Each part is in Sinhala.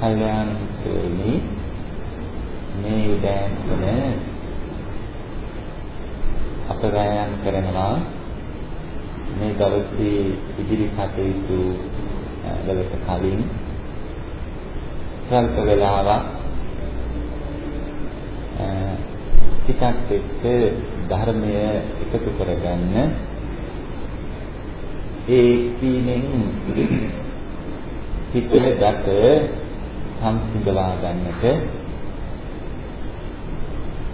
කල්යාණ මිත්‍රයනි. මේ උදෑසන අප ගායන් කරනවා මේ දවසේ ඉදිරි කටයුතු වලට කලින් ස්වල්ප වේලාවක් ටිකක් එක්ක ධර්මය එකතු කරගන්න. ඒ කීනෙන් හිතේ ගත සංසිඳවා ගන්නට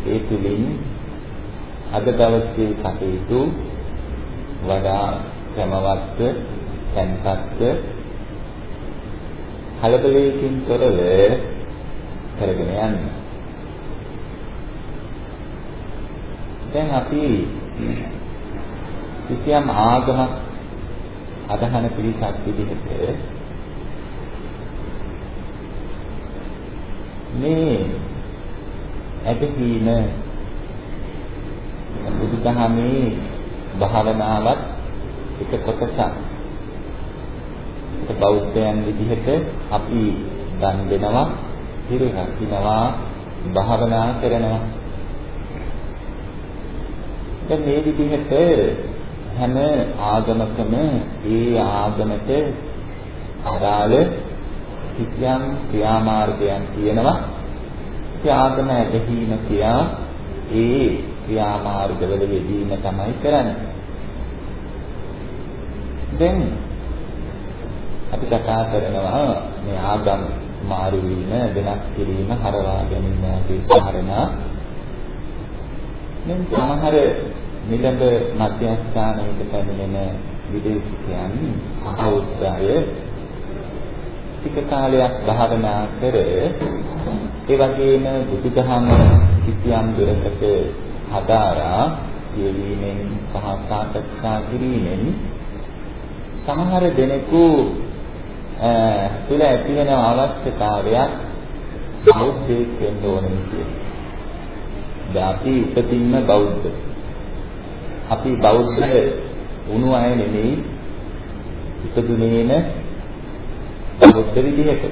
ඒ තුලින් අද දවසේ කටයුතු වඩා ක්‍රමවත්ව තැන්පත්ව කලබලයකින් තොරව කරගෙන යන්න. දැන් අපි කිසියම් ආගමක් අදහන පිරිසක් විදිහට මේ ඇදහිීම බුදුදහමේ භාවනාවත් එක කොටසක්. ඒක බෞද්ධයන් විදිහට අපි දන් දෙනවා, හිරු රකින්නවා, භාවනා කරනවා. දැන් මේ විදිහට හැම ආගමකම ඒ ආගමට අදාළ කිසියම් ක්‍රියාමාර්ගයන් තියෙනවා. ඒ ආගම ඇදහිීම කියා ඒ ක්‍රියාමාර්ගවල යෙදීම තමයි කරන්නේ. දැන් අපි කතා කරනවා මේ ආගම් මාරු වීම, වෙනස් කිරීම, හරවා ගැනීම ආදී කාරණා. දැන් සමහර නිලඹ මධ්‍යස්ථානයක පැමිණෙන විදේශිකයන් අවුස්සය ටික කාලයක් භාවනා කර ඒ වගේම බුදුදහම කිසියම් දුරකට හදාරා කියවීමෙන් සහ සාකච්ඡා කිරීමෙන් සමහර දෙනෙකු තුළ ඇති වෙන අවශ්‍යතාවයක් බෞද්ධයෙක් වෙන්න ඕනේ කියලා. දැන් අපි ඉපදින්න බෞද්ධ. අපි බෞද්ධ වුණු අය නෙමෙයි ඉපදුනේන බෞද්ධ විදිහට.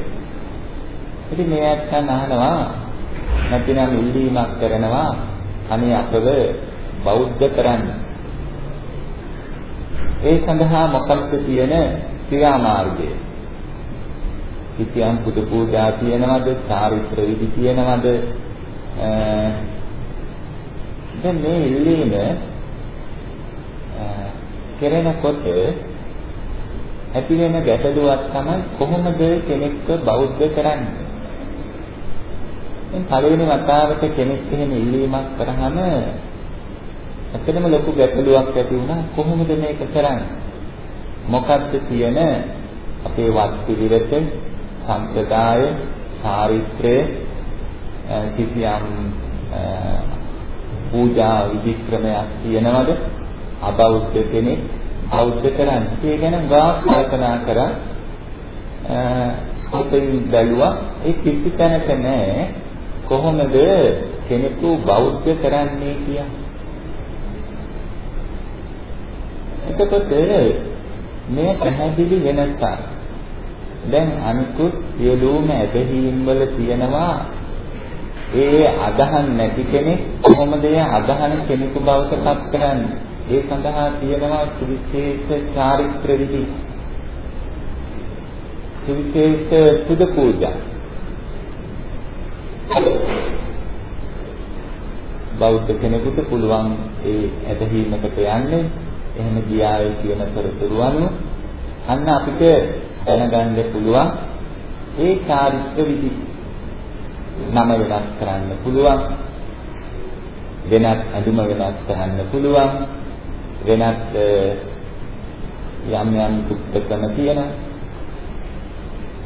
ඉතින් මේ අත්යන් අහනවා නැතිනම් ඉල්ලීමක් කරනවා අනේ අපව බෞද්ධ කරන්න. ඒ සඳහා මොකක්ද තියෙන ක්‍රියාමාර්ගය? කිසියම් පුද පූජා තියෙනවද? චාරිත්‍ර විදි තියෙනවද? දැන් මේ ඉල්ලීම කෙරෙනකොට ඇති වෙන ගැටලුවක් තමයි කොහොමද කෙනෙක්ව බෞද්ධ කරන්නේ? දැන් පළවෙනි වතාවට කෙනෙක් එහෙම ඉල්ලීමක් කරාම ඇත්තටම ලොකු ගැටලුවක් ඇති වුණා කොහොමද මේක කරන්නේ? මොකද්ද තියෙන අපේ වත් පිළිවෙත, සම්ප්‍රදාය, චාරිත්‍රය කිසියම් පූජා විධික්‍රමයක් තියෙනවද? අබෞද්ධ කෙනෙක් බෞද්ධ කරන්නේ. ඒ ගැන ගා කල්පනා කරා අපෙන් බැලුවා ඒ කිසි තැනක නැහැ කොහොමද කෙනෙකු බෞද්ධ කරන්නේ කියලා. එතකොට මේ පැහැදිලි වෙනසක්. දැන් අනිකුත් සියලුම ඇදහිීම් වල තියෙනවා ඒ අදහන් නැති කෙනෙක් කොහොමද ඒ අදහන කෙනෙකු බවට පත් කරන්නේ? ඒ සඳහා තියෙනවා සුවිශේෂ චාරිත්‍ර විදි. සුවිශේෂ පුද පූජා. බෞද්ධ කෙනෙකුට පුළුවන් ඒ ඇදහිීමකට යන්නේ එහෙම ගියායි කියන තොරතුරු අනුව අන්න අපිට දැනගන්න පුළුවන් ඒ චාරිත්‍ර විදි නම වෙනස් කරන්න පුළුවන් වෙනත් ඇඳුම වෙනස් කරන්න පුළුවන් වෙනත් යම් යම් කුප්පකම තියෙනවා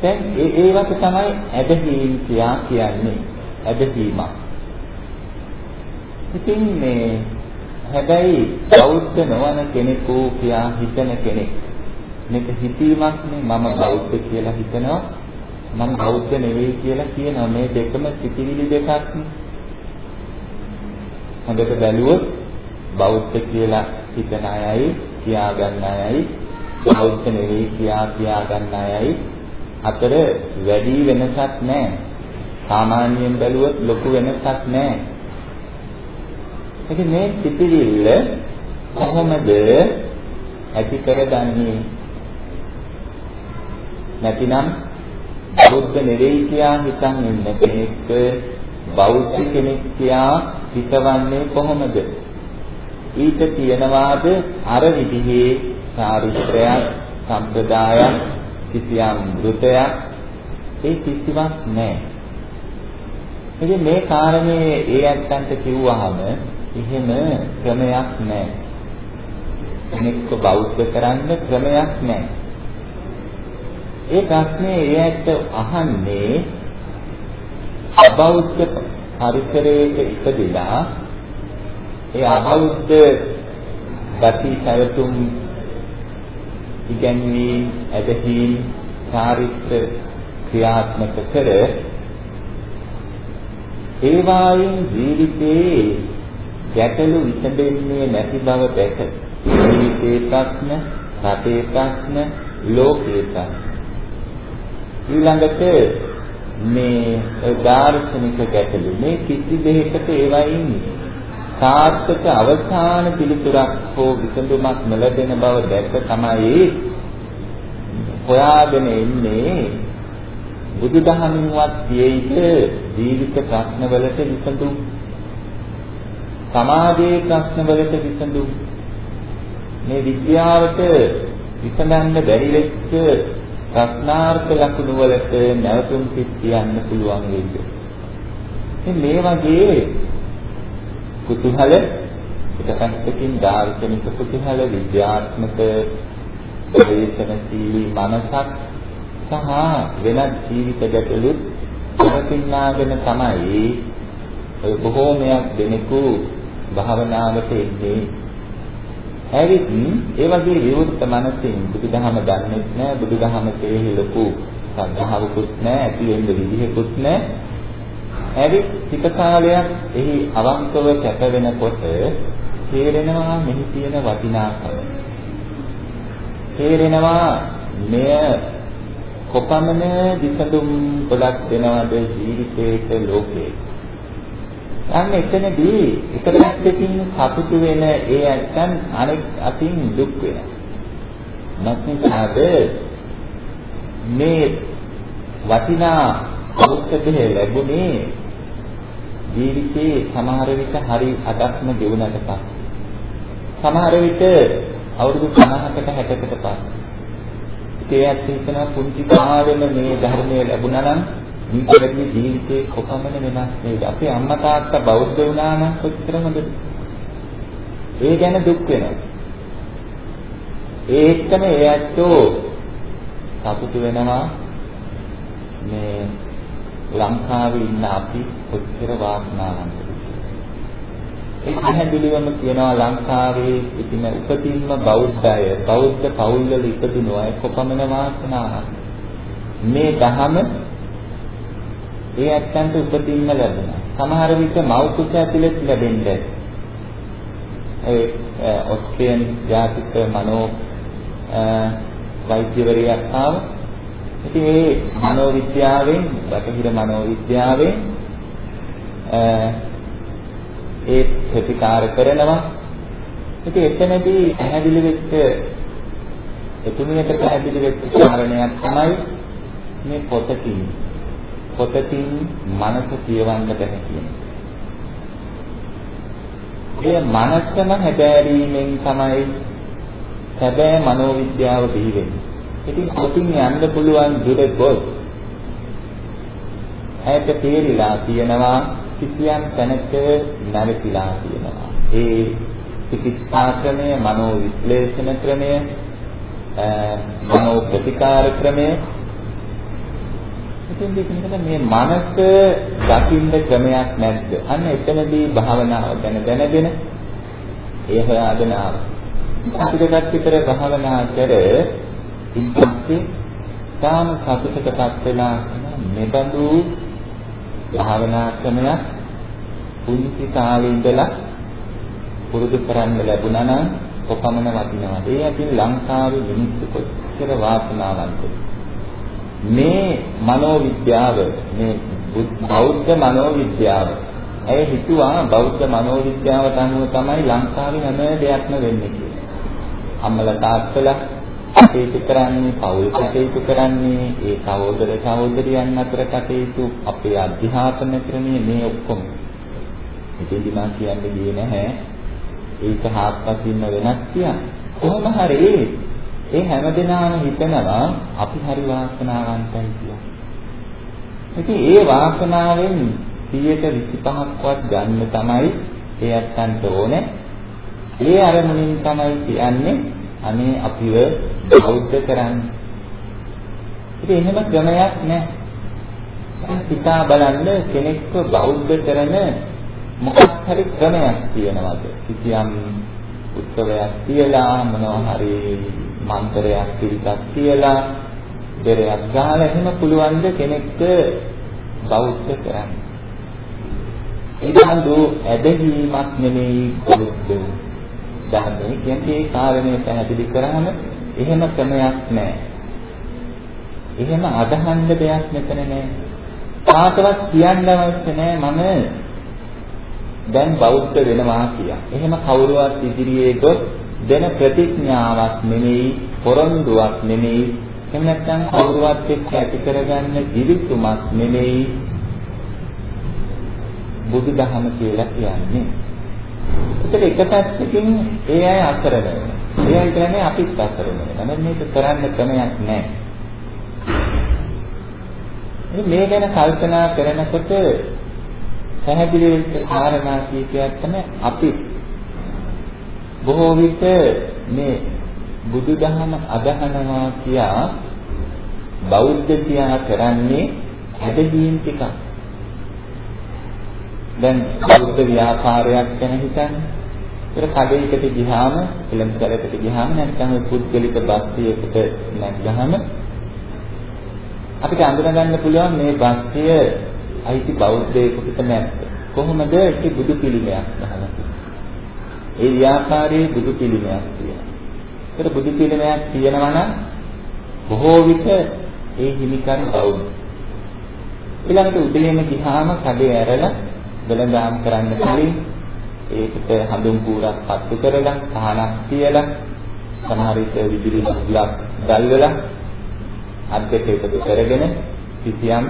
දැන් ඒ ඒවට තමයි ඇදහිීම් කියා කියන්නේ. ඇදහිීමක්. ඉතින් මේ හැබැයි බෞද්ධ නොවන කෙනෙකු කියා හිතන කෙනෙක් මේක හිතීමක් නේ. මම බෞද්ධ කියලා හිතනවා. මම බෞද්ධ නෙවෙයි කියලා කියනවා. මේ දෙකම සිතිවිලි දෙකක් හොඳට බැලුවොත් බෞද්ධ කියලා හිතන අයයි කියා ගන්න අයයි බෞද්ධ නෙවෙයි කියා කියා ගන්න අයයි අතර වැඩි වෙනසක් නැහැ. සාමාන්‍යයෙන් බැලුවොත් ලොකු වෙනසක් නැහැ. ඉතින් මේ සිතිවිල්ල කොහොමද ඇති කරගන්නේ? නැතිනම් බෞද්ධ නෙවෙයි කියා හිතන් ඉන්න කෙනෙක් බෞද්ධ කෙනෙක් කියා හිතවන්නේ කොහොමද? ඊට තියනවාද අර විදිහේ චාරිත්‍රයක්, සම්ප්‍රදායක්, කිසියම් වෘතයක් ඒ කිසිවක් නැහැ. ඉතින් මේ කාරණේ ඒ ඇත්තන්ට කිව්වහම එහෙම ක්‍රමයක් නැහැ. කෙනෙක්ව බෞද්ධ කරන්න ක්‍රමයක් නැහැ. ඒ ප්‍රශ්නේ ඒ ඇත්ත අහන්නේ අබෞද්ධ පරිසරයක ඉපදිලා ඒ අබෞද්ධ ගති සැවතුම් ඉගැන්වීම් ඇදහිීම් චාරිත්‍ර ක්‍රියාත්මක කර ඒවායින් ජීවිතේ ගැටලු විසඳෙන්නේ නැති බව දැක. ජීවිතේ ප්‍රශ්න, රටේ ප්‍රශ්න, ලෝකේ ප්‍රශ්න. ඊළඟට මේ දාර්ශනික ගැටලු. මේ කිසි දෙයකට ඒවයින් සාර්ථක අවසාන පිළිතුරක් හෝ විසඳුමක් නොලැබෙන බව දැක තමයි හොයාගෙන ඉන්නේ බුදුදහමින්වත් තියෙයිද ජීවිත ප්‍රශ්නවලට විසඳුම් සමාජයේ ප්‍රශ්නවලට විසඳුම් මේ විද්‍යාවට විසඳන්න බැරි වෙච්ච ප්‍රශ්නාර්ථ ලකුණු වලට නැවතුම් සිත් කියන්න පුළුවන් වෙයිද? ඉතින් මේ වගේ කුතුහල එකපැත්තකින් දාර්ශනික කුතුහල විද්‍යාත්මක ප්‍රවේශනශීලී මනසක් සහ වෙනත් ජීවිත ගැටලු පවතිනාගෙන තමයි ඔය බොහෝමයක් දෙනෙකු භාවනාවට එන්නේ. ඇවිත් ඒ වගේ විවෘත මනසින් බුදුදහම දන්නේ නැහැ බුදුදහම කෙරෙහි ලොකු සද්ධාවකුත් නැහැ ඇති වෙන්න විදිහකුත් නැහැ ඇවිත් ටික කාලයක් එහි අවංකව කැප වෙනකොට තේරෙනවා මෙහි තියෙන වටිනාකම තේරෙනවා මෙය කොපමණ විසඳුම් ගොඩක් දෙනවද ජීවිතේට ලෝකේ අන්න එතනදී එක පැත්තකින් සතුටු වෙන ඒ ඇත්තන් අනෙක් අතින් දුක් වෙනවා. නැත්නම් මේ වටිනා අවශ්‍යකේ ලැබුණේ ජීවිතේ සමහර විට හරි අදක්ම ගෙවුනට පස්සේ. සමහර විට අවුරුදු 50කට 60කට පස්සේ. ඒත් හිතනවා පුංචි කාලෙම මේ ධර්මය ලැබුණා නම් මේකෙදි ජීවිතේ කොපමණ වෙනස් වේද? අපේ අම්මා තාත්තා බෞද්ධ වුණා නම් කොච්චර හොඳද? ඒ ගැන දුක් වෙනවා. ඒ එක්කම ඒ ඇත්තෝ සතුටු වෙනවා මේ ලංකාවේ ඉන්න අපි කොච්චර වාසනාවන්තද ඒ පැහැදිලිවම කියනවා ලංකාවේ ඉතින උපතින්ම බෞද්ධය බෞද්ධ පවුල්වල ඉපදුණු අය කොපමණ වාසනාවන්ත මේ දහම ඒ ඇත්තන්ට උපතින්ම ලැබුණා. සමහර විට මව් කුස ඇතුළත ලැබෙන්නේ. ඒ ඔස්ට්‍රියන් ජාතික මනෝ වෛද්‍යවරියක් ආව. ඉතින් මේ මනෝවිද්‍යාවෙන්, බටහිර මනෝවිද්‍යාවෙන් ඒ ප්‍රතිකාර කරනවා. ඉතින් එතනදී පැහැදිලි වෙච්ච එතුමියට පැහැදිලි වෙච්ච කාරණයක් තමයි මේ පොතකින් පොතකින් මනස කියවන්න බැහැ කියන ඒ මනසම හැදෑරීමෙන් තමයි හැබෑ මනෝවිද්‍යාව බිහි වෙන්නේ. ඉතින් පොතින් යන්න පුළුවන් දුර ගොස් ඇයට තේරිලා තියෙනවා කිසියම් තැනක නැවතිලා තියෙනවා. ඒ චිකිත්සා ක්‍රමය, මනෝ විශ්ලේෂණ ක්‍රමය, මනෝ ප්‍රතිකාර ක්‍රමය එතෙන්දී කියනකොට මේ මනස දකින්න ක්‍රමයක් නැද්ද? අන්න එතනදී භාවනාව ගැන දැනගෙන ඒ හොයාගෙන ආවා. අපිටත් විතර භාවනා කර ඉන්නත් තාම සතුටටපත් වෙලා මෙබඳු භාවනා ක්‍රමයක් පුංචි කාලේ ඉඳලා පුරුදු කරන්න ලැබුණා නම් කොපමණ වටිනවද? ඒ අතින් ලංකාවේ මිනිස්සු කොච්චර වාසනාවන්තද? මේ මනෝවිද්‍යාව මේ බෞද්ධ මනෝවිද්‍යාව ඇය හිතුවා බෞද්ධ මනෝවිද්‍යාවට අනුව තමයි ලංකාවේ හැම දෙයක්ම වෙන්නේ කියලා. අම්මලා තාත්තලා කටයුතු කරන්නේ, පවුල් කටයුතු කරන්නේ, ඒ සහෝදර සහෝදරියන් අතර කටයුතු, අපේ අධ්‍යාපන ක්‍රමය මේ ඔක්කොම. ඉතින්දි මා කියන්නේ ගියේ නැහැ. ඒක හාත්පසින්ම වෙනස් කියන්නේ. කොහොම හරි ඒ හැමදෙනාම හිතනවා අපි හරි වාසනාවන්තයි කියලා. ඉතින් ඒ වාසනාවෙන් 125ක්වත් ගන්න තමයි ඒ අත්තන්ට ඕනේ. ඒ අරමුණින් තමයි කියන්නේ අනේ අපිව බෞද්ධ කරන්නේ. ඉතින් එහෙම ක්‍රමයක් නැහැ. හිතා බලන්න කෙනෙක්ව බෞද්ධ කරන මොකක් හරි ක්‍රමයක් තියෙනවද? කිසියම් උත්සවයක් තියලා මොනවා හරි මන්ත්‍රයක් පිළිපත් කියලා දෙරයක් ගහලා එහෙම පුළුවන් ද කෙනෙක්ට බෞද්ධ කරන්න. ඒකඳු ඇදහිීමක් නෙමෙයි බෞද්ධ ධර්මයේ කියන්නේ ඒ කාරණේ පැහැදිලි කරාම එහෙම ක්‍රමයක් නැහැ. එහෙම අදහන්න දෙයක් මෙතන නැහැ. කාටවත් කියන්න අවශ්‍ය නැහැ මම දැන් බෞද්ධ වෙනවා කියලා. එහෙම කවුරුවත් ඉදිරියේ ගොස් දෙන ප්‍රතිඥාවක් නෙමෙයි, පොරොන්දුවක් නෙමෙයි, එහෙම නැත්නම් කවුරුවත් එක්ක ඇති කරගන්න දිවිතුමක් නෙමෙයි බුදුදහම කියලා කියන්නේ. ඒකට එක පැත්තකින් ඒ අය අසරණ වෙනවා. ඒ අය කියන්නේ අපිත් අසරණ වෙනවා. නමුත් මේක කරන්න ක්‍රමයක් නැහැ. මේ ගැන කල්පනා කරනකොට පැහැදිලි වෙච්ච කාරණා කීපයක් තමයි අපි බොහෝ විට මේ බුදුදහම අදහනවා කියා බෞද්ධ කියා කරන්නේ හැදීම් ටිකක්. දැන් බෞද්ධ ව්‍යාපාරයක් ගැන හිතන්නේ. ඒක කඩේකට ගියාම, එළඹකලකට ගියාම නැත්නම් පුද්ගලික බස්සියකට නැග්ගහම අපිට අඳුනගන්න පුළුවන් මේ බස්සිය අයිති බෞද්ධයෙකුට නැත්ද? කොහොමද ඒක බුදු පිළිමයක් ගහලා ඒ ව්‍යාපාරයේ බුදු පිළිමයක් තියෙනවා. ඒක බුදු පිළිමයක් තියෙනවා නම් බොහෝ විට ඒ හිමිකන් බෞද්ධ. ඊළඟට උදේම ගියාම කඩේ ඇරලා වෙළඳාම් කරන්න කලින් ඒකට හඳුන් කූරක් පත්තු කරලා සහනක් තියලා සමහර විට විදුලි බල්බක් දැල්වලා අත් දෙක එකතු කරගෙන කිසියම්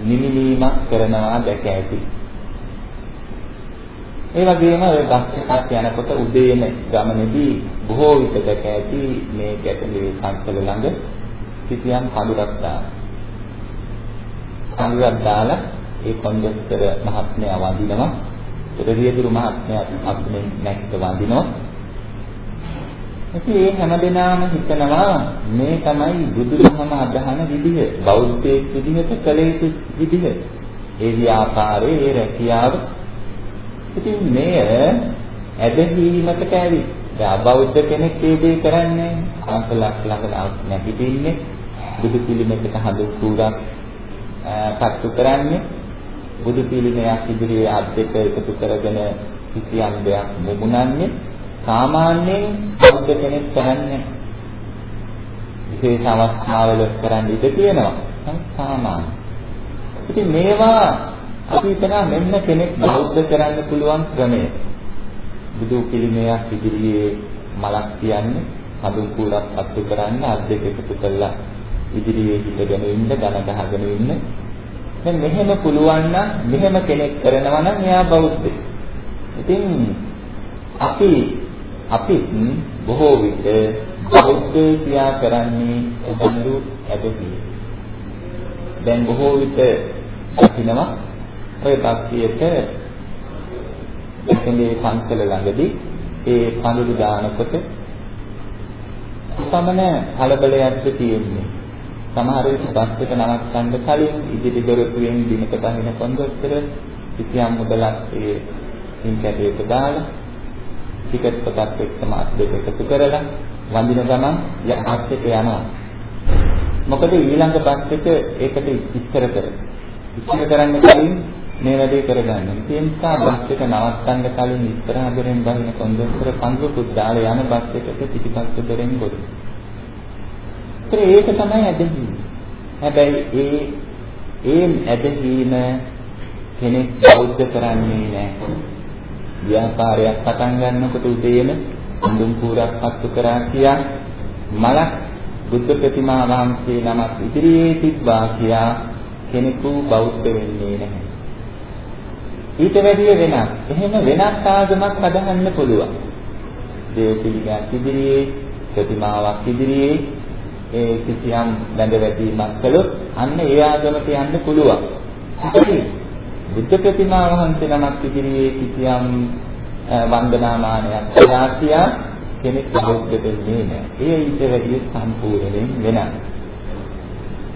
නිමිනීමක් කරනවා දැක ඇති. ඒ වගේම ඔය බස් එකක් යනකොට උදේන ගමනේදී බොහෝ විට දැක ඇති මේ ගැටලුවේ සංකල ළඟ කිසියම් කඳුරක් දානවා. කඳුරක් දාලා ඒ කොන්දස්තර මහත්මයා වඳිනවා. ඒ රියදුරු මහත්මයා අපේ නැක්ක වඳිනවා. ඉතින් මේ හැමදෙනාම හිතනවා මේ තමයි බුදුදහම අදහන විදිහ බෞද්ධයෙක් විදිහට කළ යුතු විදිහ. ඒ ව්‍යාපාරයේ ඒ රැකියාව. ඉතින් මෙය ඇදහිීමකට ඇවි. දැන් අබෞද්ධ කෙනෙක් ඒ දේ කරන්නේ අන්සලක් ළඟ නැගිටින්නේ බුදු පිළිමයකට හඳු කුරක් පත්තු කරන්නේ බුදු පිළිමයක් ඉදිරියේ අත් දෙක එකතු කරගෙන කිසියම් දෙයක් මුමුණන්නේ සාමාන්‍යයෙන් බෞද්ධ කෙනෙක් කරන්නේ විශේෂ අවස්ථාවල කරන්න ඉඩ තියෙනවා. සාමාන්‍ය. ඉතින් මේවා අපි හිතනවා මෙන්න කෙනෙක් බෞද්ධ කරන්න පුළුවන් ක්‍රමය. බුදු පිළිමයක් ඉදිරියේ මලක් තියන්නේ, හඳුන් කුලක් අත්තු කරන්න, අත් දෙක එකතු කරලා ඉදිරියේ හිටගෙන ඉන්න, ඝන ගහගෙන ඉන්න. දැන් මෙහෙම පුළුවන් නම් මෙහෙම කෙනෙක් කරනවා නම් එයා බෞද්ධ. ඉතින් අපි අපි බොහෝ විට බෞද්ධ ක්‍රියා කරන්නේ බඳු ඇදහිලි. දැන් බොහෝ විට දකිනවා ඔය භක්තියට එතනේ පන්සල ළඟදී ඒ පඳුරු දානකොට සමන කලබලයක්ද තියෙන්නේ. සමහර විට බස් එක නවත්තන්න කලින් ඉදිරි දොරටුවෙන් දිනක බහින කොන්දොස්තර කිසියම් මුදලක් ඒ ඉන් කැටයක දාලා ටිකට් පොතක් එක්කම අත් දෙක එකතු කරලා වඳින ගමන් යහත් එක යනවා. මොකද ඊළඟ බස් එක ඒකට ඉස්තර කර. ඉස්තර කරන්න කලින් මේ වැඩේ කරගන්න. ඒ නිසා බස් එක නවත්තන්න කලින් ඉස්සරහ දොරෙන් බහින කොන්දොස්තර පන්දුකුත් දාලා යන බස් එකට පිටිපස්ස දොරෙන් ගොඩ. ඒක තමයි ඇදහිීම. හැබැයි ඒ ඒ ඇදහිීම කෙනෙක් බෞද්ධ කරන්නේ නැහැ. ව්‍යාපාරයක් පටන් ගන්නකොට උදේම අඳුම් පුරක් පත්තු කරා කියා මලක් බුද්ධ ප්‍රතිමා වහන්සේ නමක් ඉදිරියේ තිබ්බා කියා කෙනෙකු බෞද්ධ වෙන්නේ නැහැ. ඊට වැඩිය වෙනස්. එහෙම වෙනස් ආගමක් හදන්න පුළුවන්. දේව පිළිගත් ඉදිරියේ ප්‍රතිමාවක් ඉදිරියේ ඒ කිසියම් බැඳ වැටීමක් කළොත් අන්න ඒ ආගමට යන්න පුළුවන්. බුද්ධ ප්‍රතිමා වහන්සේ නමක් ඉදිරියේ කිසියම් වන්දනාමානයක් කළා කියා කෙනෙක් බෞද්ධ වෙන්නේ නැහැ. ඒ ඊට වැඩිය සම්පූර්ණයෙන් වෙනස්.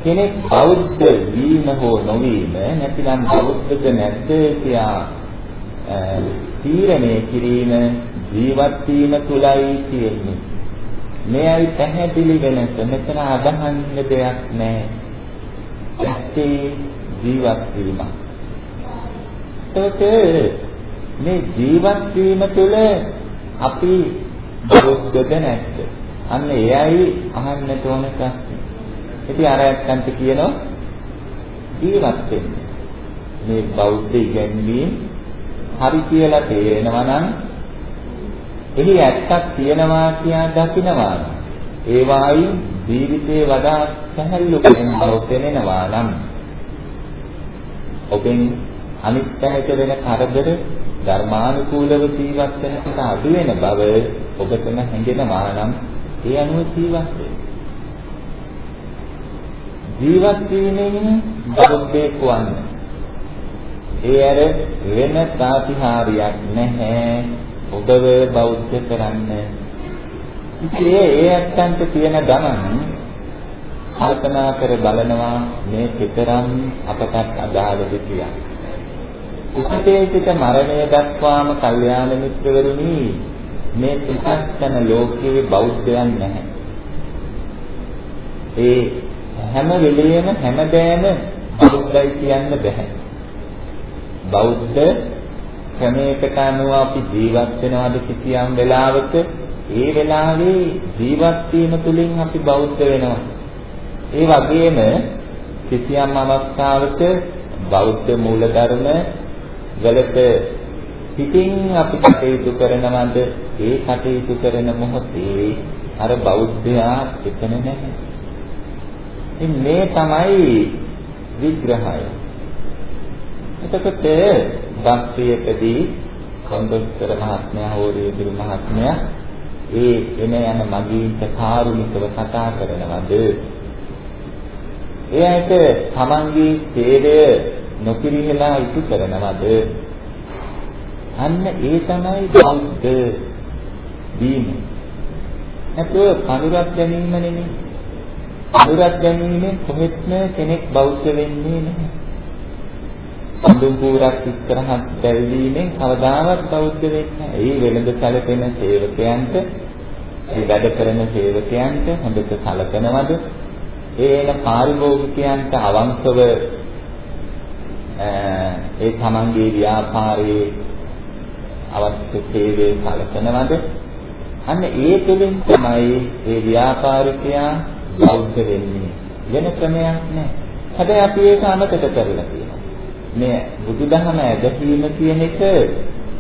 කෙනෙක් බෞද්ධ වීම හෝ නොවීම නැතිනම් බෞද්ධද නැද්ද කියා තීරණය කිරීම ජීවත් වීම තුලයි තියෙන්නේ. මෙයයි පැහැදිලි වෙනස. මෙතන අදහන්න දෙයක් නැහැ. ඇත්තේ ජීවත් වීම. ඒකට මේ ජීවත් වීම තුළ අපි බෞද්ධද නැද්ද? අන්න එයයි අහන්නට ඕන ප්‍රශ්නේ. ඉතින් අර ඇත්තන්ට කියනවා ජීවත් වෙන්න. මේ බෞද්ධ ඉගැන්වීම් හරි කියලා තේරෙනවා නම් එහි ඇත්තක් තියෙනවා කියා දකිනවා නම් ඒ වායින් ජීවිතේ වඩා සැහැල්ලු වෙන බව පෙනෙනවා නම් ඔබෙන් අනිත් පැයට වෙන කරදර ධර්මානුකූලව ජීවත් වෙනකොට අඩු වෙන බව ඔබටම හැඟෙනවා නම් ඒ අනුව ජීවත් වෙන්න. ජීවත් වීමෙන් බෞද්ධයෙක් වන්න. ඒ අර වෙන ප්‍රතිහාරියක් නැහැ. ඔබව බෞද්ධ කරන්න. ඉතින් ඒ ඇත්තන්ට තියෙන ගමන් කල්පනා කර බලනවා මේ පිටරම් අපට අදාළද කියලා. උපතේ සිට මරණය දක්වාම කල්යාණ මිත්‍රවරුනි මේ පිටස්තන ලෝකයේ බෞද්ධයන් නැහැ. ඒ හැම වෙලෙම හැමදෑම බෞද්ධයි කියන්න බෑ. බෞද්ධ ක්‍රමයකට අනුව අපි ජීවත් වෙනවද කිසියම් වෙලාවක ඒ වෙලාවේ ජීවත් වීම තුළින් අපි බෞද්ධ වෙනවා. ඒ වගේම කිසියම් අවස්ථාවක බෞද්ධ මූලධර්ම වලට පිටින් අපි කටයුතු කරනවද ඒ කටයුතු කරන මොහොතේ අර බෞද්ධයා එතන නැහැ. ඉතින් මේ තමයි විග්‍රහය. එතකොට ධම්පියකදී කොන්දොස්තර මහත්මයා හෝ රේදිරු මහත්මයා ඒ එන යන මගීන්ට කාරුණිකව කතා කරනවද? එයාට තමන්ගේ ඡේදය නොපිරිහෙලා ඉටු කරනවද? අන්න ඒ තමයි බෞද්ධ වීම නැතුව කනුරක් ගැනීම නෙමෙයි. කනුරක් ගැනීමෙන් කොහෙත්ම කෙනෙක් බෞද්ධ වෙන්නේ නැහැ. සම්දුම් පුරක් ඉස්සරහට බැල්වීමෙන් කවදාවත් බෞද්ධ වෙන්නේ නැහැ. ඒ වෙළඳ සැලපෙන සේවකයන්ට, ඒ වැඩ කරන සේවකයන්ට හොඳට සැලකනවද? ඒ එන පාරිභෝගිකයන්ට අවංකව ඒ තමන්ගේ ව්‍යාපාරයේ අවශ්‍ය සේවය සැලකනවද? අන්න ඒ තුළින් තමයි ඒ ව්‍යාපාරිකයා බෞද්ධ වෙන්නේ. වෙන ක්‍රමයක් නැහැ. හැබැයි අපි ඒක අමතක කරලා තියෙනවා. මේ බුදුදහම ඇදහිීම කියන එක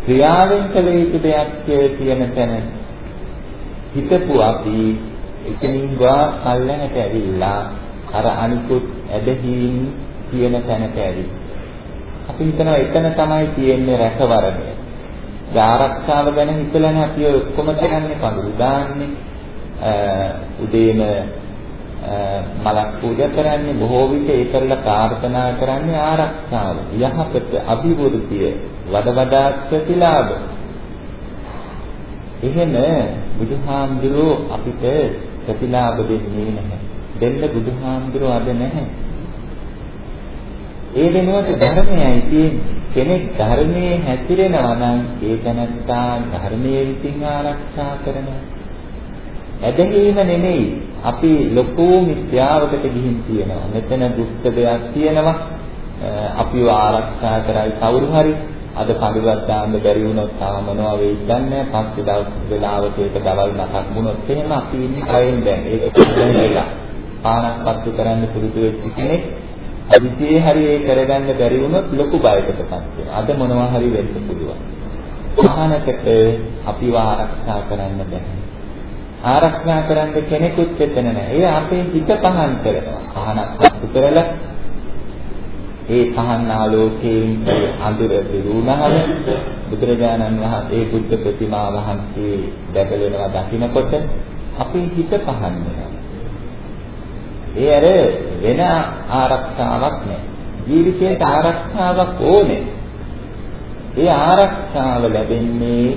ක්‍රියාවෙන් කළ යුතු දෙයක් කියන තැන හිතපු අපි එතනින් ගා කල්යනට ඇවිල්ලා අර අනිකුත් ඇදහිීම් කියන තැනට ඇවිල්ලා අපි හිතනවා එතන තමයි තියෙන්නේ රැකවරණය. ආරක්ෂාව ගැන හිතලානේ අපි ඔක්කොම කරන්නේ පඳුරු දාන්නේ. උදේම මලක් පූජා කරන්නේ බොහෝ විට ඒ කරලා ප්‍රාර්ථනා කරන්නේ ආරක්ෂාව යහපත අභිවෘද්ධිය වඩ වඩාත් ප්‍රතිලාභ එහෙම බුදුහාමුදුරුවෝ අපිට ප්‍රතිලාභ දෙන්නේ නැහැ. දෙන්න බුදුහාමුදුරුවෝ අද නැහැ. ඒ වෙනුවට ධර්මයයි තියෙන්නේ. කෙනෙක් ධර්මයේ හැසිරෙනවා නම් ඒ තැනත්තා ධර්මයේ විසින් ආරක්ෂා කරනවා. ඇදහිීම නෙමෙයි. අපි ලොකු මිත්‍යාවකට ගිහින් තියෙනවා. මෙතන දුෂ්ට දෙයක් තියෙනවා. අපිව ආරක්ෂා කරයි කවුරු හරි අද කඩුවක් දාන්න බැරි වුණොත් තාම මොනවා වෙයිද දන්නේ නැහැ. පස්සේ දවස් වෙලාවක ඒක දවල් නැතක් වුණොත් එහෙම අපි ඉන්නේ කයෙන් දැන් ඒක වෙලා. පානක් පත්තු කරන්න පුරුදු වෙච්ච කෙනෙක් අදිසියේ හරි ඒ කරගන්න බැරි වුණොත් ලොකු බයකටපත් වෙනවා. අද මොනවා හරි වෙන්න පුළුවන්. පහනකට අපිව ආරක්ෂා කරන්න බැහැ. ආරක්ෂා කරන්න කෙනෙකුත් එතන නැහැ. ඒ අපේ හිත පහන් කරනවා. පහනක් පත්තු කරලා ඒ පහන් ආලෝකයෙන් අඳුර දිරුණාම බුදුරජාණන් වහන්සේ බුද්ධ ප්‍රතිමා වහන්සේ දැකලෙනවා දකින්නකොට අපේ හිත පහන් වෙනවා. ඒ අර වෙන ආරක්ෂාවක් නැහැ. ජීවිතයට ආරක්ෂාවක් ඕනේ. ඒ ආරක්ෂාව ලැබෙන්නේ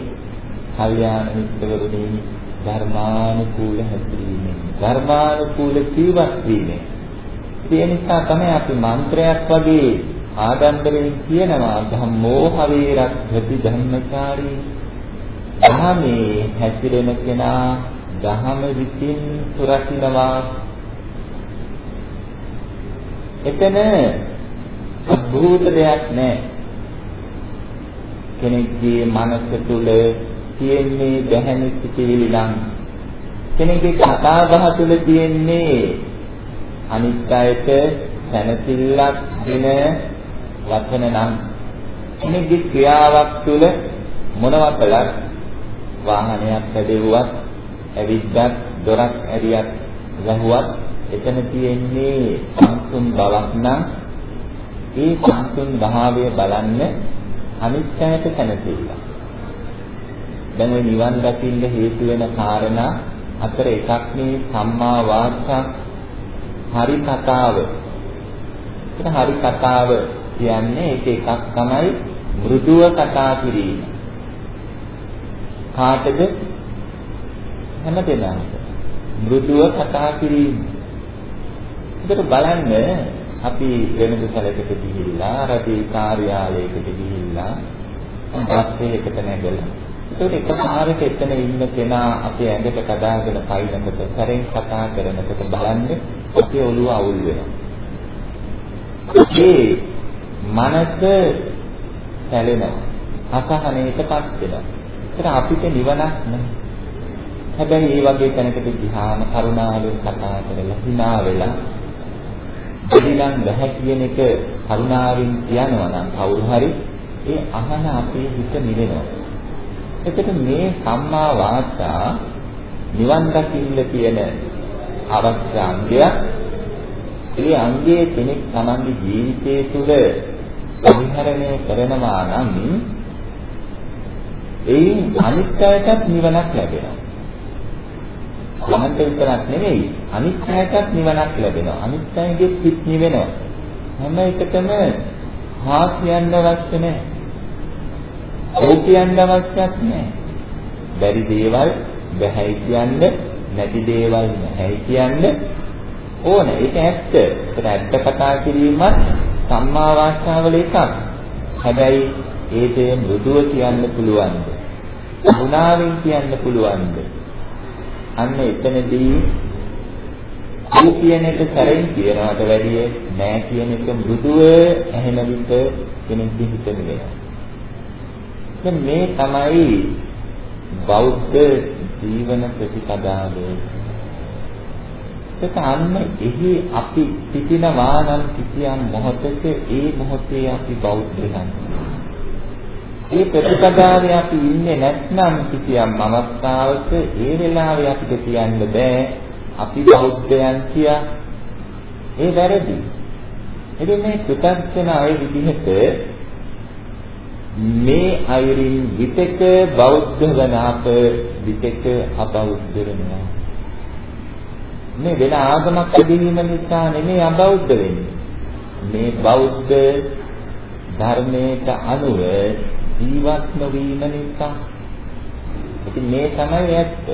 කල්යාණ මිත්‍රවරුනි ධර්මානුකූල හැසිරීමෙන් ධර්මානුකූල ජීවත් වීමෙන්. ඒ නිසා තමයි අපි මන්ත්‍රයක් වගේ ආදම්බරෙන් කියනවා ධම්මෝ හවේරක්ඛති ධම්මචාරී. ධම්මේ හැසිරෙන කෙනා ධහම විසින් සුරකින්නවා එතන අභූත දෙයක් නැහැ කෙනෙක්ගේ මනස තුල තියෙන්නේ දැහැමි සිටිවිලි නම්. කෙනෙක්ගේ කතා බහ තුල තියෙන්නේ අනිත් අයට සැනසෙල්ලක් දෙන වචන නම්. කෙනෙක්ගේ ක්‍රියාවක් තුළ මොනවා කළත් වාහනයක් හැදෙව්වත් ඇවිද්දත් දොරක් ඇරියත් වැහුවත් එතන තියෙන්නේ සංසුන් බවක් නම්. ඒ සංසුන් භාවය බලන්න අනිත්‍යයට සැනසෙල්ල. දැන් මේ නිවන් දකින්න හේතු වෙන කාරණා අතර එකක් මේ සම්මා වාචා හරි කතාව. ඒක හරි කතාව කියන්නේ ඒක එකක් තමයි මෘදුව කතා කිරීම. කාටද? හැම දෙනාට. මෘදුව කතා කිරීම. ඒකට බලන්න අපි වෙනද සැලකට ගිහිල්ලා රටේ කාර්යාලයකට ගිහිල්ලා බස් එකකට නැගලා ඒකට එකපාරට එතන ඉන්න කෙනා අපේ ඇඟට කඩාගෙන පයින්නකොට සැරෙන් කතා කරනකොට බලන්නේ අපේ ඔළුව අවුල් වෙනවා. ඒ මනස සැලෙනවා. අසහනයටපත් වෙනවා. ඒත් අපිට නිවනක් නැහැ. හැබැයි මේ වගේ තැනකට ගියාම කරුණාවෙන් කතා කරලා hina වෙලා පිළිලං නැහැ කියන එක කරුණාවෙන් කියනවා නම් කවුරු හරි ඒ අහන අපේ හිත නිවෙනවා. එතකොට මේ සම්මා වාචා නිවන් දකින්න කියන අවශ්‍ය අංගයක් ඒ අංගයේ කෙනෙක් තමන්ගේ ජීවිතයේ තුල පරිහරණය කරනවා නම් එයින් අනිත්‍යයටත් නිවනක් ලැබෙනවා. තමන්ට විතරක් නෙවෙයි අනිත්‍යයටත් නිවනක් ලැබෙනවා. අනිත්‍යයේ පිට නිවෙනවා. හැම එකටම හා කියන්න අවශ්‍ය නැහැ. ඔව් කියන්න අවශ්‍යත් නැහැ. බැරි දේවල් බැහැයි කියන්නේ නැති දේවල් නැහැ කියන්න ඕන. ඒක ඇත්ත. ඒක ඇත්ත කතා කිරීමත් සම්මා වාචාවල එකක්. හැබැයි ඒ දේ මෘදුව කියන්න පුළුවන්ද? ගුණාවෙන් කියන්න පුළුවන්ද? අන්න එතනදී ඔව් කියන එක සැරෙන් කියනවට වැඩිය නෑ කියන එක මෘදුව ඇහෙන විට කෙනෙක්ගේ හිත නිවෙනවා. මේ තමයි බෞද්ධ ජීවන ප්‍රතිපදාව ඒක අන්න එහි අපි සිටිනවා නම් කිසියම් මොහොතක ඒ මොහොතේ අපි බෞද්ධයන් ඒ ප්‍රතිපදාවේ අපි ඉන්නේ නැත්නම් කිසියම් අවස්ථාවක ඒ වෙලාවේ අපිට කියන්න බෑ අපි බෞද්ධයන් කියා ඒ වැරදි. ඉතින් මේ කෘතඥ අය විදිහට මේ අයරින් විතක බෞද්ධ වන අප විතක අබෞද්ධ වෙනවා. මේ වෙන ආගමක් ඇදීම නිසා නෙමෙයි අබෞද්ධ වෙන්නේ. මේ බෞද්ධ ධර්මයට අනුව ජීවත් නොවීම නිසා. ඉතින් මේ තමයි ඇත්ත.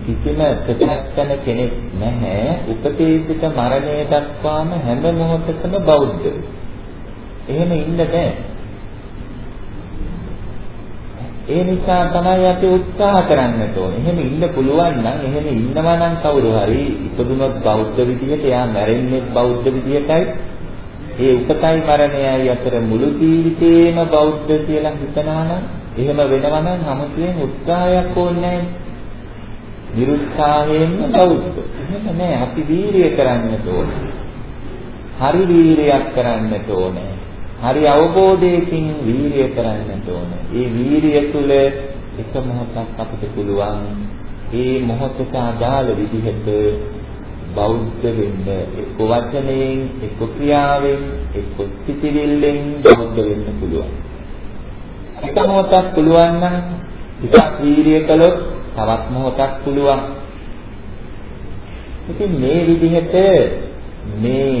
කිසිම ප්‍රතික්ෂණ කෙනෙක් නැහැ උපතේ සිට මරණය දක්වාම හැම මොහොතකම බෞද්ධ. එහෙම ඉන්න බෑ. ඒ නිසා තමයි අපි උත්සාහ කරන්නට ඕනේ. එහෙම ඉන්න පුළුවන් නම් එහෙම ඉන්නවා නම් කවුරු හරි ඉපදුනොත් බෞද්ධ විදියට එයා මැරෙන්නේ බෞද්ධ විදියටයි. ඒ උපතයි මරණයයි අතර මුළු ජීවිතේම බෞද්ධ කියලා හිතනවා නම් එහෙම වෙනවා නම් හැමතිස්සෙම උත්සාහයක් ඕනේ නැහැ. නිරුත්සාහයෙන්ම බෞද්ධ. එහෙම නෑ අපි වීරිය කරන්නට ඕනේ. හරි වීරියක් කරන්නට ඕනේ. හරි අවබෝධයකින් වීරිය කරන්නට ඕනේ. ඒ වීරිය තුළ එක මොහොතක් අපිට පුළුවන් ඒ මොහොතට අදාළ විදිහට බෞද්ධ වෙන්න එක්ක වචනයෙන් එක්ක ක්‍රියාවෙන් එක්ක සිතිවිල්ලෙන් බෞද්ධ වෙන්න පුළුවන්. එක මොහොතක් පුළුවන් නම් ටිකක් වීරිය කළොත් තවත් මොහොතක් පුළුවන්. ඉතින් මේ විදිහට මේ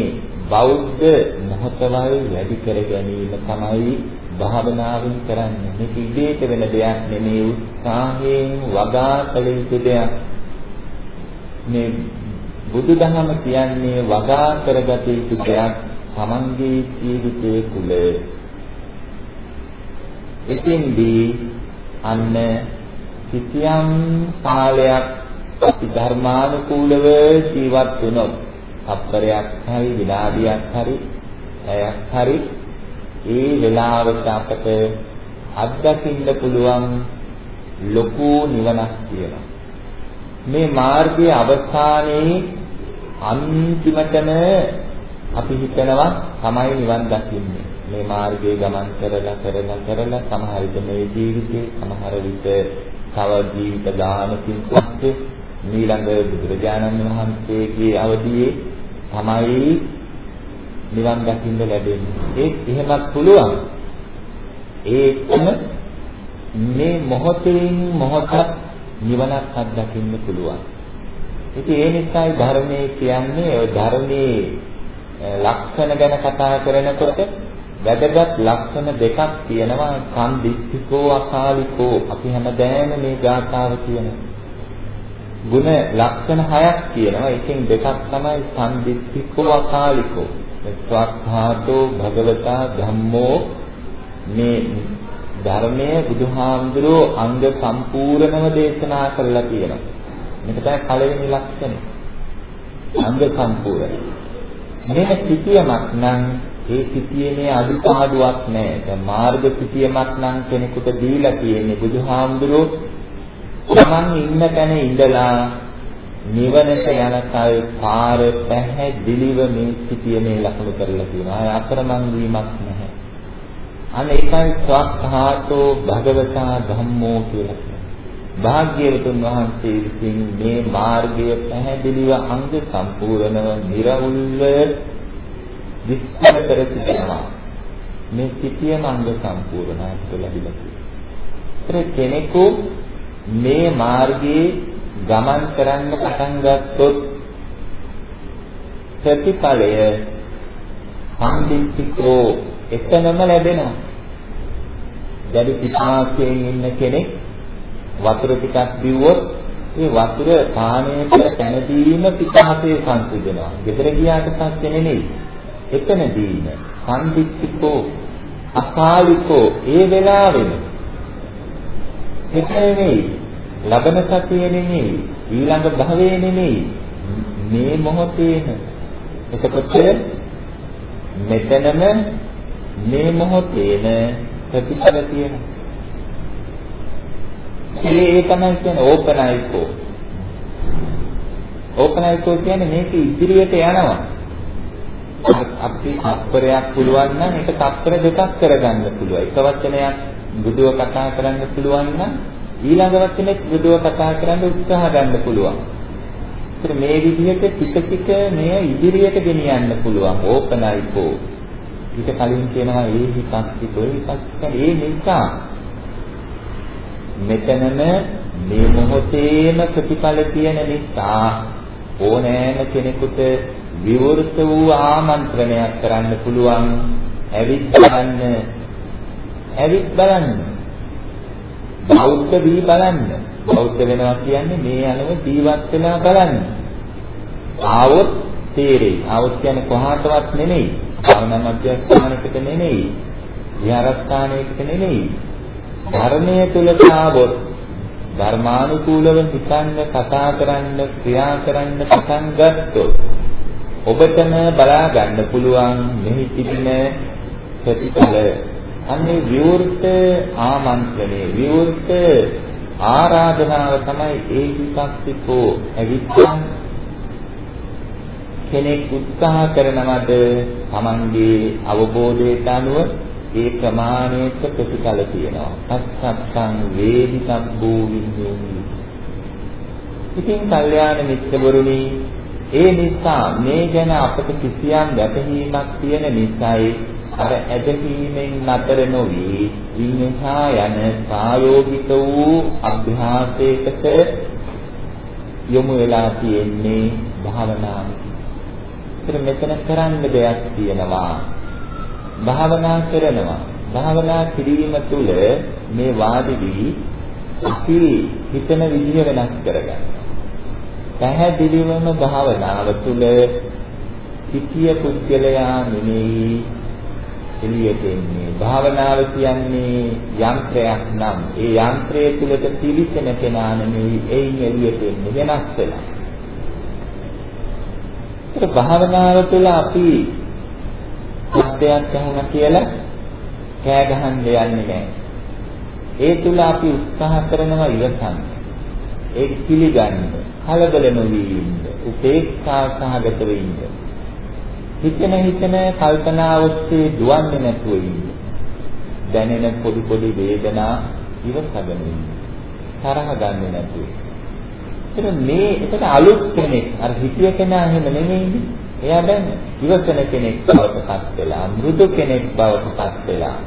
බෞද්ධ මොහොතවල් වැඩි කර ගැනීම තමයි භාවනාවෙන් කරන්නේ. මේක ඉබේට වෙන දෙයක් නෙමෙයි උත්සාහයෙන් වගා කළ යුතු දෙයක්. මේ බුදුදහම කියන්නේ වගා කරගත යුතු දෙයක් තමන්ගේ ජීවිතයේ තුල. එතින්දී අන්න කිසියම් කාලයක් අපි ධර්මානුකූලව ජීවත් වුණොත් අපරයක් හරි විනාඩියක් හරි ඇයක් හරි ඒ වෙලාවට අපට අත්දකින්න පුළුවන් ලොකු නිවනක් කියලා. මේ මාර්ගයේ අවසානයේ අන්තිමටම අපි හිතනවා තමයි නිවන් දකින්නේ. මේ මාර්ගයේ ගමන් කරලා කරලා කරලා සමහර විට මේ ජීවිතේ සමහර විට තව ජීවිත ගානකින් පස්සේ ඊළඟ බුදුරජාණන් වහන්සේගේ අවදියේ තමයි නිවන් දකින්න ලැබෙන්නේ. ඒත් එහෙමත් පුළුවන්. ඒකම මේ මොහොතින් මොහොතක් නිවනක් අත්දකින්න පුළුවන්. ඉතින් ඒ නිසායි ධර්මයේ කියන්නේ ඔය ධර්මයේ ලක්ෂණ ගැන කතා කරනකොට වැදගත් ලක්ෂණ දෙකක් තියෙනවා සම්දිස්තිකෝ අකාලිකෝ අපි හැමදෑම මේ ගාථාව කියනවා. ගුණ ලක්ෂණ හයක් කියනවා. එකෙන් දෙකක් තමයි සම්දිස්තිකෝ අකාලිකෝ. ස්වස්ථාතෝ භගවතා ධම්මෝ මේ ධර්මයේ බුදුහාමුදුරෝ අංග සම්පූර්ණව දේශනා කරලා තියෙනවා. මේක තමයි පළවෙනි ලක්ෂණය. අංග සම්පූර්ණ. මේක සිටියමක් නම් ඒ සිටියේ අදුපාඩුවක් නැහැ. දැන් මාර්ග සිටියමක් නම් කෙනෙකුට දීලා තියෙන්නේ බුදුහාමුදුරෝ තමන් ඉන්න තැන ඉඳලා නිවනට යනකල් පාර පැහැදිලිව මේ සිටිය මේ ලකුණු කරලා තියෙනවා. ආය අතරමං වීමක් නැහැ. අන්න ඒකයි ස්වස්ථාතෝ භගවතා ධම්මෝ කියලා කියන්නේ. භාග්‍යවතුන් වහන්සේ විසින් මේ මාර්ගය පැහැදිලිව අංග සම්පූර්ණව නිර්වුල්ව විස්තර කර තිබෙනවා. මේ සිටියම අංග සම්පූර්ණයි කියලා ලැබිලා තියෙනවා. කෙනෙකු මේ මාර්ගයේ ගමන් කරන්න පටන් ගත්තොත් ප්‍රතිඵලය සම්දිස්තිකෝ එතනම ලැබෙනවා. දැඩි පිපාසයෙන් ඉන්න කෙනෙක් වතුර ටිකක් බිව්වොත් ඒ වතුර පානය කර තැනදීම පිපාසය සංසිඳනවා. ගෙදර ගියාට පස්සේ නෙමෙයි. එතනදීම සම්දිස්තිකෝ අකාලිකෝ ඒ වෙලාවෙම හිත නෙමෙයි, ලබන සතිය නෙමෙයි, ඊළඟ භවයේ නෙමෙයි. මේ මොහොතේම. එතකොට මෙතනම මේ මොහොතේම ප්‍රතිඵල තියෙනවා. ඒ තමයි කියන්නේ ඕපනයිකෝ. ඕපනයිකෝ කියන්නේ මේක ඉදිරියට යනවා. අපි තත්පරයක් පුළුවන් නම් ඒක තත්පර දෙකක් කරගන්න පුළුවන්. එක වචනයක් බුදුව කතා කරන්න පුළුවන් නම් ඊළඟ වචනේ බුදුව කතා කරන්න උත්සාහ ගන්න පුළුවන්. ඒත් මේ විදිහට ටික ටික මෙය ඉදිරියට ගෙනියන්න පුළුවන් ඕපනයිකෝ. ඊට කලින් කියනවා ඒ හිතස්තිකෝ හිතස්තික ඒ නිසා මෙතනම මේ මොහොතේම ප්‍රතිඵල තියෙන නිසා ඕනෑම කෙනෙකුට විවෘත වූ ආමන්ත්‍රණයක් කරන්න පුළුවන් ඇවිත් බලන්න ඇවිත් බලන්න. බෞද්ධ වී බලන්න. බෞද්ධ වෙනවා කියන්නේ මේ අනුව ජීවත් වෙලා බලන්න. ආවොත් තේරෙයි. ආවොත් කියන්නේ කොහාටවත් නෙමෙයි. භාවනා මධ්‍යස්ථානයකට නෙමෙයි. විහාරස්ථානයකට නෙමෙයි. ධර්මයේ තුල ආවොත් ධර්මානුකූලව හිතන්න, කතා කරන්න, ක්‍රියා කරන්න පටන් ගත්තොත් ඔබටම බලා ගන්න පුළුවන් මෙහි තිබෙන ප්‍රතිඵල අන්නේ විවෘත ආමන්ත්‍රණය විවෘත ආරාධනාව තමයි ඒ විපස්සිකෝ ඇවිත්නම් කෙනෙක් උත්සාහ කරනවද Tamanගේ අවබෝධයට අනුව ඒ ප්‍රමාණයට ප්‍රතිඵල තියෙනවා. පස්සත්තං වේදිතබ්බෝ විඤ්ඤෝනි. ඉතින් කල්යාණ මිත්‍රවරුනි ඒ නිසා මේ ගැන අපට කිසියම් වැටහීමක් තියෙන නිසායි අර ඇදහිීමෙන් නතර නොවි ඉන්හා යන ප්‍රායෝගික වූ අභ්‍යාසයකට යොමු වෙලා තියෙන්නේ භාවනාව. ඒතර මෙතන කරන්න දෙයක් තියෙනවා. භාවනා කරනවා. භාවනා කිරීම තුළ මේ වාදිවි අපි හිතන විදිහ වෙනස් කරගන්නවා. පැහැදිලිවම භාවනාව තුළ සිටිය පුද්ගලයා නෙමෙයි එළියට එන්නේ. භාවනාව කියන්නේ යන්ත්‍රයක් නම් ඒ යන්ත්‍රය තුළට පිළිසෙන කෙනා නෙමෙයි එයින් එළියට එන්නේ වෙනස් වෙනවා. ඒක භාවනාව තුළ අපි සත්‍යයක් අහුණා කියලා කෑ ගහන්න යන්නේ නැහැ. ඒ තුල අපි උත්සාහ කරනවා ඉවසන්න. ඒක පිළිගන්න. කලබල නොවී ඉන්න. උපේක්ෂා සහගතව ඉන්න. හිතන හිතන කල්පනා ඔස්සේ දුවන්නේ නැතුව ඉන්න. දැනෙන පොඩි පොඩි වේදනා ඉවසගෙන ඉන්න. තරහ ගන්නෙ නැතුව. එතන මේ එතන අලුත් කෙනෙක් අර හිතිය කෙනා එහෙම නෙමෙයිනේ. එයා දැන් ඉවසන කෙනෙක් බවට පත් වෙලා, මෘදු කෙනෙක් බවට පත් වෙලා,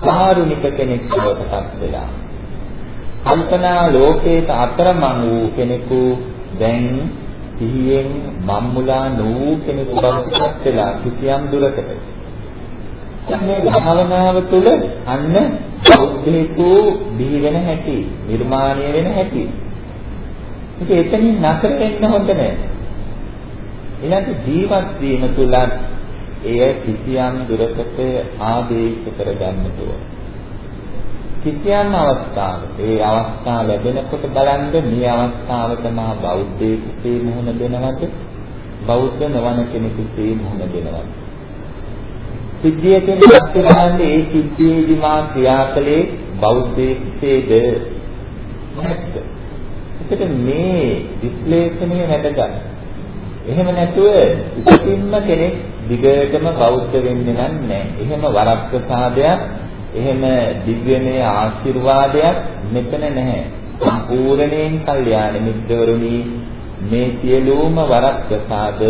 කාරුණික කෙනෙක් බවට පත් වෙලා. කල්පනා ලෝකේට අතරමං වූ කෙනෙකු දැන් සිහියෙන් මම්මුලා නූ කෙනෙකු බවට පත් වෙලා කිසියම් දුරකට. මේ භාවනාව තුළ අන්න බුද්ධිකු බිහි වෙන හැටි, නිර්මාණය වෙන හැටි. ඉතින් එතනින් නතර වෙන්න හොඳ නැහැ. ඊළඟ ජීවත් වීම තුලත් එය කිසියම් දුරකට ආදේශ කරගන්න ඕන. කිසියම් අවස්ථාවක ඒ අවස්ථාව ලැබෙනකොට බලන්න මේ අවස්ථාව තමයි බෞද්ධයෙකුගේ මුහුණ දෙනවද? බෞද්ධ නොවන කෙනෙකුගේ මුහුණ දෙනවද? සිද්ධියකින් පස්සේ බලන්න ඒ සිද්ධියේදී මා ක්‍රියාකලේ බෞද්ධයෙකුගේද නැත්ද එතකොට මේ විශ්ලේෂණය වැදගත්. එහෙම නැතුව ඉතින්ම කෙනෙක් දිගටම බෞද්ධ වෙන්නේ නැහැ. එහෙම වරක් ප්‍රසාදයක්, එහෙම දිව්‍යමය ආශිර්වාදයක් මෙතන නැහැ. සම්පූර්ණයෙන් කල්යාණ මිත්‍රවරුනි මේ සියලුම වරක් ප්‍රසාද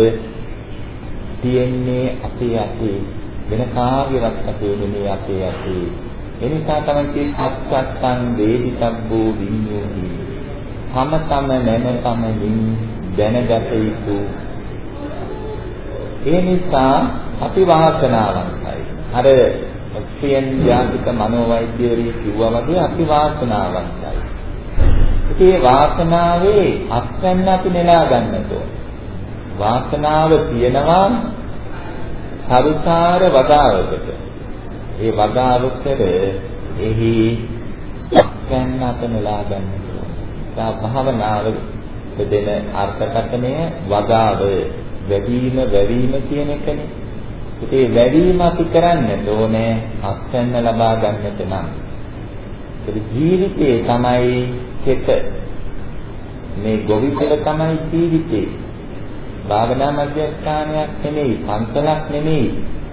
තියෙන්නේ අපේ අපේ වෙන කාගේවත් අපේ නෙමෙයි අපේ අපේ. එනිසා තමයි කියේ සත්‍යත්තං වේදිතබ්බෝ විඤ්ඤෝති. තම තම නැම තමමින් දැනගත යුතු ඒ නිසා අපි වාසනාවන්තයි. අර ඔක්සියන් ජාතික මනෝවෛද්‍යවරු කිව්වා වගේ අපි වාසනාවන්තයි. ඒ වාසනාවේ අත්යන් අපි නෙලා ගන්නට වාසනාව තියනවා සරුසාර වගාවකට. ඒ වගාවකර එහි අත්යන් අප නෙලා ගන්නට ඕන. භාවනාව දෙන අර්ථකථනය වගාව වැඩිම වැඩිම කියන එකනේ. ඒ වැඩිම අපි කරන්න ඕනේ අත්යන්න ලබා ගන්නට නම්. ඒ ජීවිතේ තමයි කෙත. මේ ගොවිතර තමයි ජීවිතේ. භාවනා මධ්‍යස්ථානයක් නෙමෙයි, පන්සලක් නෙමෙයි.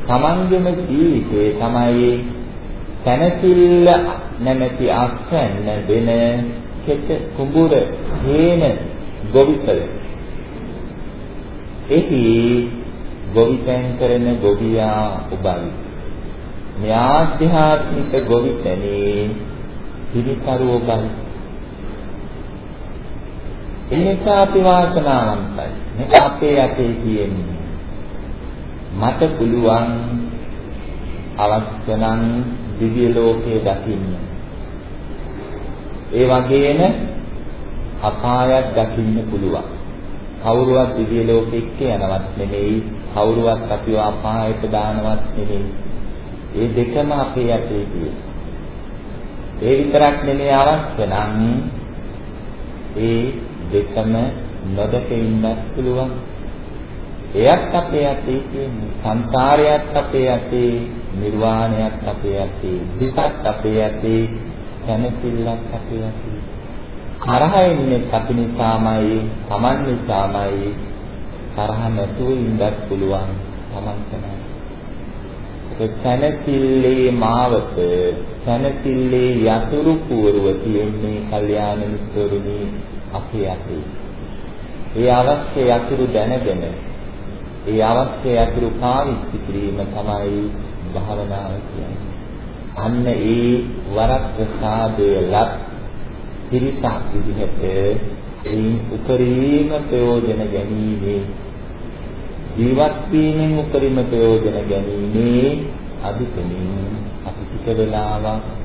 තමන්ගේම ජීවිතේ තමයි තනසිල්ල නැමැති අත්යන්න දෙන කෙත කුඹුර හේන ගොවිතර එහි ගොවිතැන් කරන ගොවියා ඔබයි. මේ ආධ්‍යාත්මික ගොවිතැනේ පිළිකරු ඔබයි. එනිසා අපි වාසනාවන්තයි. මේක අපේ අතේ තියෙන්නේ. මට පුළුවන් අවශ්‍ය නම් දිව්‍ය ලෝකයේ දකින්න. ඒ වගේම අපායක් දකින්න පුළුවන්. කවුරුවත් දිව්‍ය ලෝකෙට යනවත් නෙමෙයි කවුරුවත් අපිව අපායට දානවත් නෙමෙයි. ඒ දෙකම අපේ අතේ තියෙන ඒ විතරක් නෙමෙයි අවශ්‍ය නම් ඒ දෙකම නොදක ඉන්නත් පුළුවන්. එයත් අපේ අතේ තියෙන සංසාරයත් අපේ අතේ නිර්වාණයත් අපේ අතේ දුකත් අපේ අතේ කැමැතිල්ලක් අපේ අතේ. තරහ එන්නේ අපි නිසාමයි, Taman නිසාමයි. තරහ නැතුව ඉඳත් පුළුවන් Tamanට නෑ. ඒ තනතිල්ලේ මාවත තනතිල්ලේ යතුරු පුවරුව තියෙන්නේ කල්යාණ මිත්‍රරුනි අපේ අතේ. ඒ අවශ්‍ය යතුරු දැනගෙන ඒ අවශ්‍ය යතුරු පාවිච්චි කිරීම තමයි භාවනාව කියන්නේ. අන්න ඒ වරක් ප්‍රසාදයලත් පිරිසක් විදිහට එයින් උපරිම ප්‍රයෝජන ගැනීමේ ජීවත් වීමෙන් උපරිම ප්‍රයෝජන ගැනීමේ අධිකමින් අපි ටික වෙලාවක්